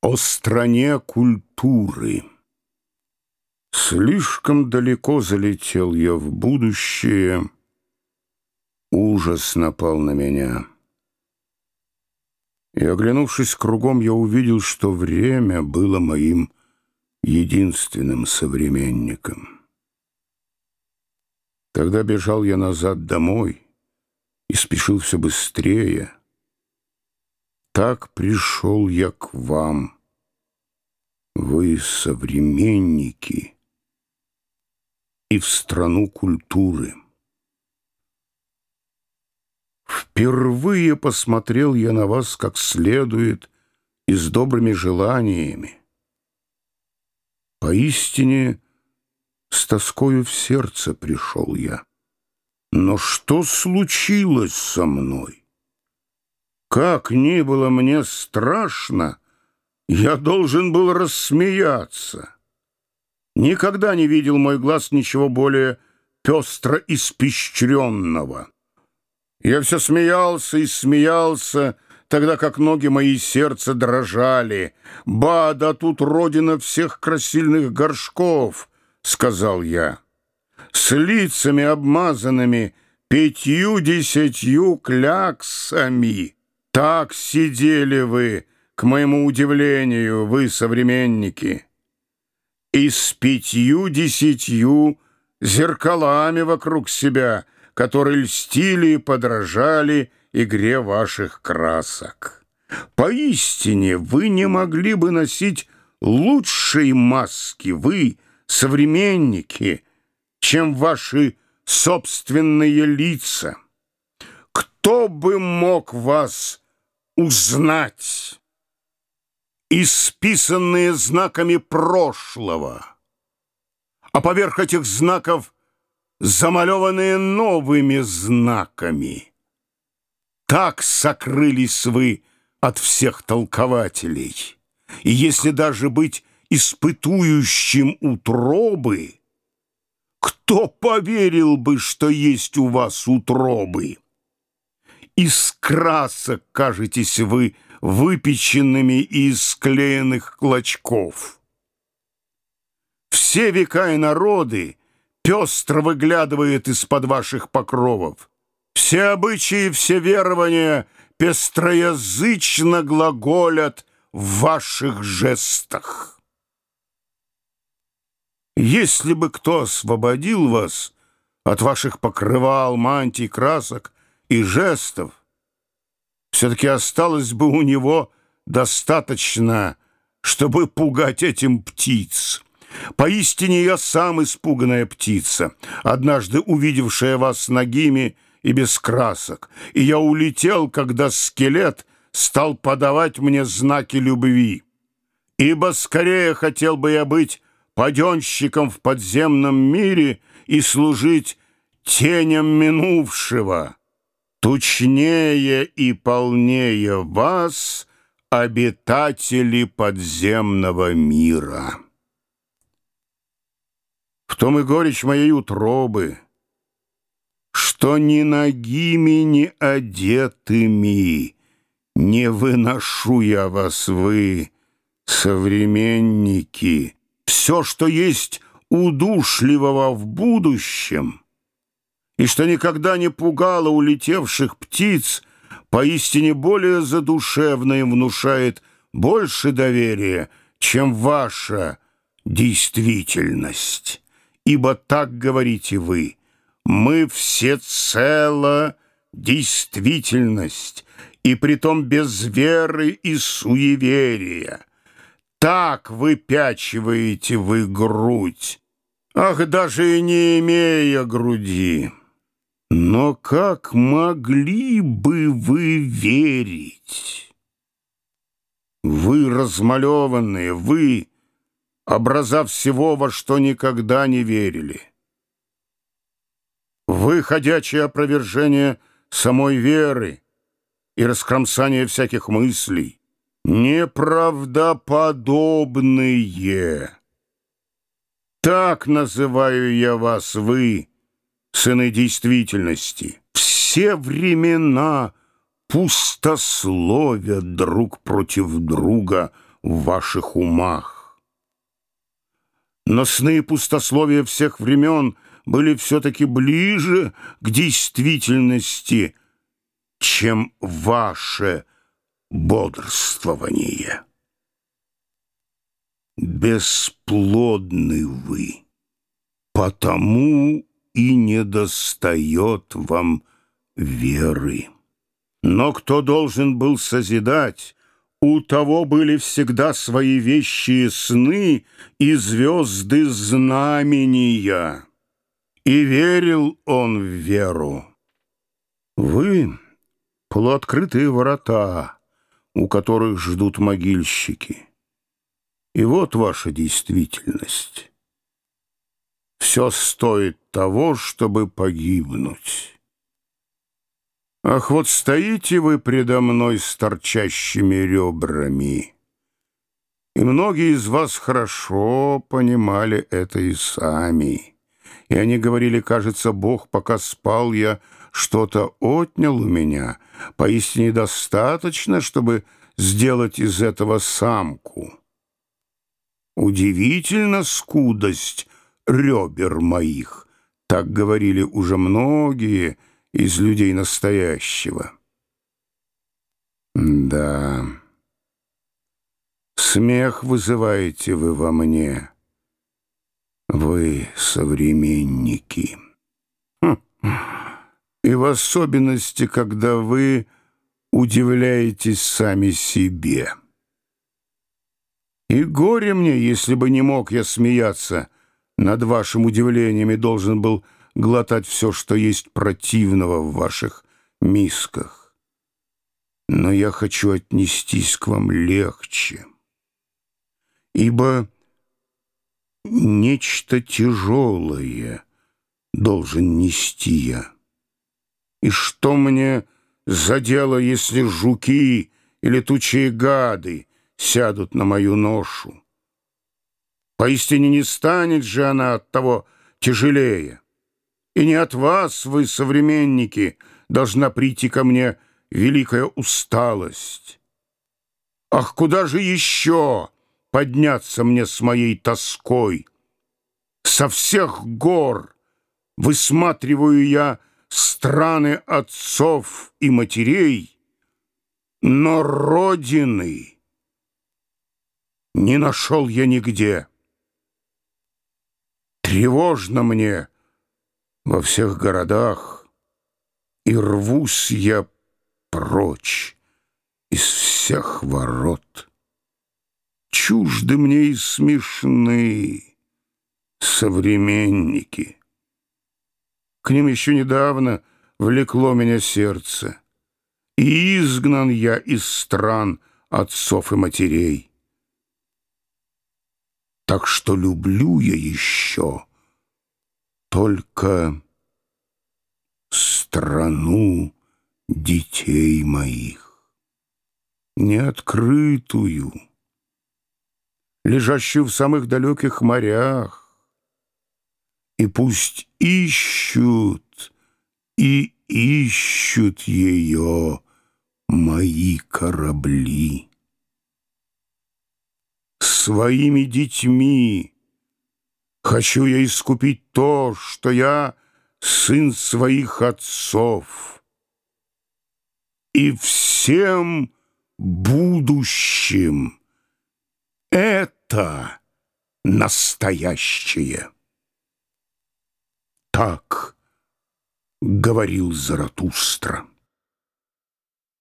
О стране культуры. Слишком далеко залетел я в будущее. Ужас напал на меня. И, оглянувшись кругом, я увидел, что время было моим единственным современником. Тогда бежал я назад домой и спешил все быстрее — так пришел я к вам. Вы современники и в страну культуры. Впервые посмотрел я на вас как следует и с добрыми желаниями. Поистине, с тоскою в сердце пришел я. Но что случилось со мной? Как ни было мне страшно, я должен был рассмеяться. Никогда не видел мой глаз ничего более пестро испещренного. Я все смеялся и смеялся, тогда как ноги мои сердца дрожали. «Ба, да тут родина всех красильных горшков», — сказал я, — «с лицами обмазанными пятью-десятью кляксами». Так сидели вы, к моему удивлению, вы, современники, и с пятью-десятью зеркалами вокруг себя, которые льстили и подражали игре ваших красок. Поистине вы не могли бы носить лучшей маски, вы, современники, чем ваши собственные лица. Кто бы мог вас узнать, исписанные знаками прошлого, а поверх этих знаков замалеванные новыми знаками. Так сокрылись вы от всех толкователей. И если даже быть испытующим утробы, кто поверил бы, что есть у вас утробы? Из красок кажетесь вы выпеченными из склеенных клочков. Все века и народы пестро выглядывают из-под ваших покровов. Все обычаи, все верования пестроязычно глаголят в ваших жестах. Если бы кто освободил вас от ваших покрывал, мантий, красок, и жестов, все-таки осталось бы у него достаточно, чтобы пугать этим птиц. Поистине я сам испуганная птица, однажды увидевшая вас ногими и без красок, и я улетел, когда скелет стал подавать мне знаки любви. Ибо скорее хотел бы я быть паденщиком в подземном мире и служить теням минувшего, Тучнее и полнее вас, обитатели подземного мира. В том и горечь моей утробы, Что ни ногими, ни одетыми Не выношу я вас вы, современники. Все, что есть удушливого в будущем — и что никогда не пугало улетевших птиц, поистине более задушевно им внушает больше доверия, чем ваша действительность. Ибо так говорите вы, мы всецело действительность, и притом без веры и суеверия. Так выпячиваете вы грудь, ах, даже и не имея груди». Но как могли бы вы верить? Вы размалеванные, вы, образа всего, во что никогда не верили. Вы ходячее опровержение самой веры и раскромсание всяких мыслей, неправдоподобные. Так называю я вас, вы, сыны действительности. Все времена пустословят друг против друга в ваших умах. Но сны пустословия всех времен были все-таки ближе к действительности, чем ваше бодрствование. Бесплодны вы, потому и недостает вам веры. Но кто должен был созидать, у того были всегда свои вещие сны и звезды знамения. И верил он в веру. Вы — полуоткрытые ворота, у которых ждут могильщики. И вот ваша действительность. Все стоит того, чтобы погибнуть. Ах, вот стоите вы предо мной с торчащими ребрами. И многие из вас хорошо понимали это и сами. И они говорили, кажется, Бог, пока спал я, что-то отнял у меня, поистине достаточно, чтобы сделать из этого самку. Удивительно скудость ребер моих, так говорили уже многие, из людей настоящего. Да, смех вызываете вы во мне, вы современники. Хм. И в особенности, когда вы удивляетесь сами себе. И горе мне, если бы не мог я смеяться над вашим удивлением и должен был глотать все, что есть противного в ваших мисках. Но я хочу отнестись к вам легче, ибо нечто тяжелое должен нести я. И что мне за дело, если жуки или летучие гады сядут на мою ношу? Поистине не станет же она от того тяжелее. И не от вас, вы, современники, должна прийти ко мне великая усталость. Ах, куда же еще подняться мне с моей тоской? Со всех гор высматриваю я страны отцов и матерей, но родины не нашел я нигде. Тревожно мне — во всех городах, И рвусь я прочь из всех ворот. Чужды мне и смешны современники. К ним еще недавно влекло меня сердце, И изгнан я из стран отцов и матерей. Так что люблю я еще — только страну детей моих, неоткрытую, лежащую в самых далеких морях, и пусть ищут и ищут ее мои корабли. Своими детьми Хочу я искупить то, что я сын своих отцов. И всем будущим это настоящее. Так говорил Заратустра.